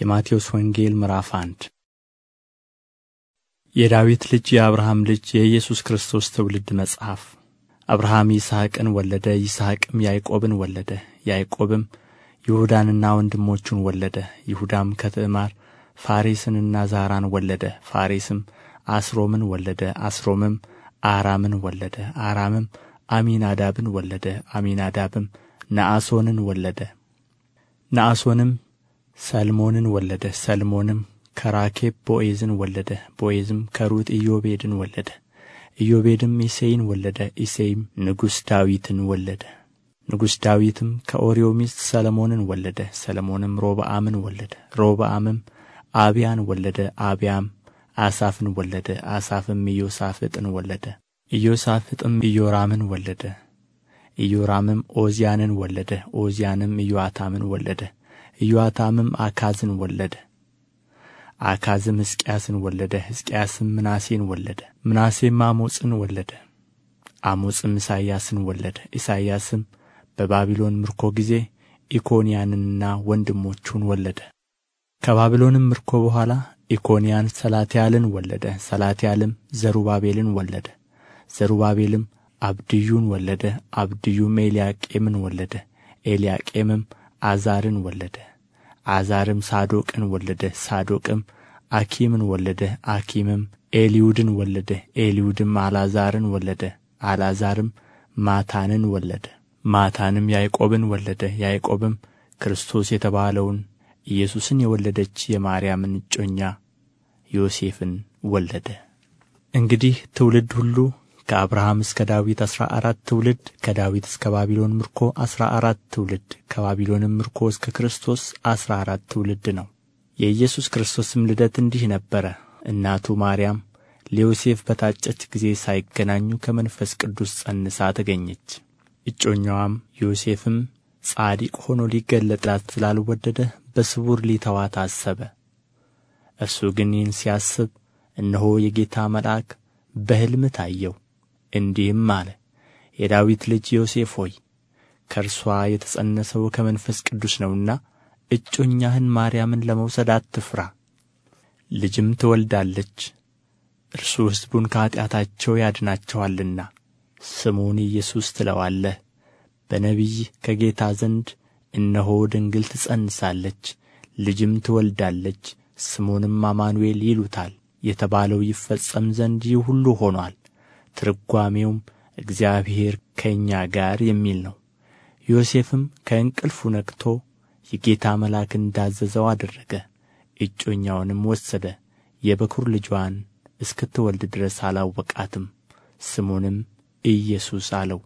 የማቴዎስ ወንጌል ምዕራፍ አንድ የዳዊት ልጅ የአብርሃም ልጅ የኢየሱስ ክርስቶስ ትውልድ መጽሐፍ። አብርሃም ይስሐቅን ወለደ፣ ይስሐቅም ያዕቆብን ወለደ፣ ያዕቆብም ይሁዳንና ወንድሞቹን ወለደ። ይሁዳም ከትዕማር ፋሬስንና ዛራን ወለደ። ፋሬስም አስሮምን ወለደ፣ አስሮምም አራምን ወለደ፣ አራምም አሚናዳብን ወለደ፣ አሚናዳብም ነአሶንን ወለደ። ነአሶንም ሰልሞንን ወለደ፣ ሰልሞንም ከራኬብ ቦዔዝን ወለደ፣ ቦዔዝም ከሩት ኢዮቤድን ወለደ፣ ኢዮቤድም እሴይን ወለደ፣ እሴይም ንጉሥ ዳዊትን ወለደ። ንጉሥ ዳዊትም ከኦርዮ ሚስት ሰለሞንን ወለደ፣ ሰለሞንም ሮብዓምን ወለደ፣ ሮብዓምም አብያን ወለደ፣ አብያም አሳፍን ወለደ፣ አሳፍም ኢዮሳፍጥን ወለደ፣ ኢዮሳፍጥም ኢዮራምን ወለደ፣ ኢዮራምም ዖዝያንን ወለደ፣ ዖዝያንም ኢዮአታምን ወለደ፣ ኢዮአታምም አካዝን ወለደ። አካዝም ሕዝቅያስን ወለደ፣ ሕዝቅያስም ምናሴን ወለደ፣ ምናሴም አሞጽን ወለደ፣ አሞጽም ኢሳይያስን ወለደ፣ ኢሳይያስም በባቢሎን ምርኮ ጊዜ ኢኮንያንንና ወንድሞቹን ወለደ። ከባቢሎንም ምርኮ በኋላ ኢኮንያን ሰላትያልን ወለደ፣ ሰላትያልም ዘሩባቤልን ወለደ፣ ዘሩባቤልም አብድዩን ወለደ፣ አብድዩም ኤልያቄምን ወለደ፣ ኤልያቄምም አዛርን ወለደ፣ አዛርም ሳዶቅን ወለደ፣ ሳዶቅም አኪምን ወለደ፣ አኪምም ኤልዩድን ወለደ፣ ኤልዩድም አልዓዛርን ወለደ፣ አልዓዛርም ማታንን ወለደ፣ ማታንም ያዕቆብን ወለደ፣ ያዕቆብም ክርስቶስ የተባለውን ኢየሱስን የወለደች የማርያምን እጮኛ ዮሴፍን ወለደ። እንግዲህ ትውልድ ሁሉ ከአብርሃም እስከ ዳዊት አሥራ አራት ትውልድ ከዳዊት እስከ ባቢሎን ምርኮ አሥራ አራት ትውልድ ከባቢሎንም ምርኮ እስከ ክርስቶስ አሥራ አራት ትውልድ ነው። የኢየሱስ ክርስቶስም ልደት እንዲህ ነበረ። እናቱ ማርያም ለዮሴፍ በታጨች ጊዜ ሳይገናኙ ከመንፈስ ቅዱስ ጸንሳ ተገኘች። እጮኛዋም ዮሴፍም ጻድቅ ሆኖ ሊገለጥላት ስላልወደደ በስውር ሊተዋት አሰበ። እርሱ ግን ይህን ሲያስብ እነሆ የጌታ መልአክ በሕልም ታየው፣ እንዲህም አለ፣ የዳዊት ልጅ ዮሴፍ ሆይ ከእርሷ የተጸነሰው ከመንፈስ ቅዱስ ነውና እጮኛህን ማርያምን ለመውሰድ አትፍራ። ልጅም ትወልዳለች፣ እርሱ ሕዝቡን ከኃጢአታቸው ያድናቸዋልና ስሙን ኢየሱስ ትለዋለህ። በነቢይ ከጌታ ዘንድ እነሆ ድንግል ትጸንሳለች፣ ልጅም ትወልዳለች፣ ስሙንም አማኑኤል ይሉታል የተባለው ይፈጸም ዘንድ ይህ ሁሉ ሆኖአል። ትርጓሜውም እግዚአብሔር ከእኛ ጋር የሚል ነው። ዮሴፍም ከእንቅልፉ ነቅቶ የጌታ መልአክ እንዳዘዘው አደረገ። እጮኛውንም ወሰደ፣ የበኵር ልጇን እስክትወልድ ድረስ አላወቃትም። ስሙንም ኢየሱስ አለው።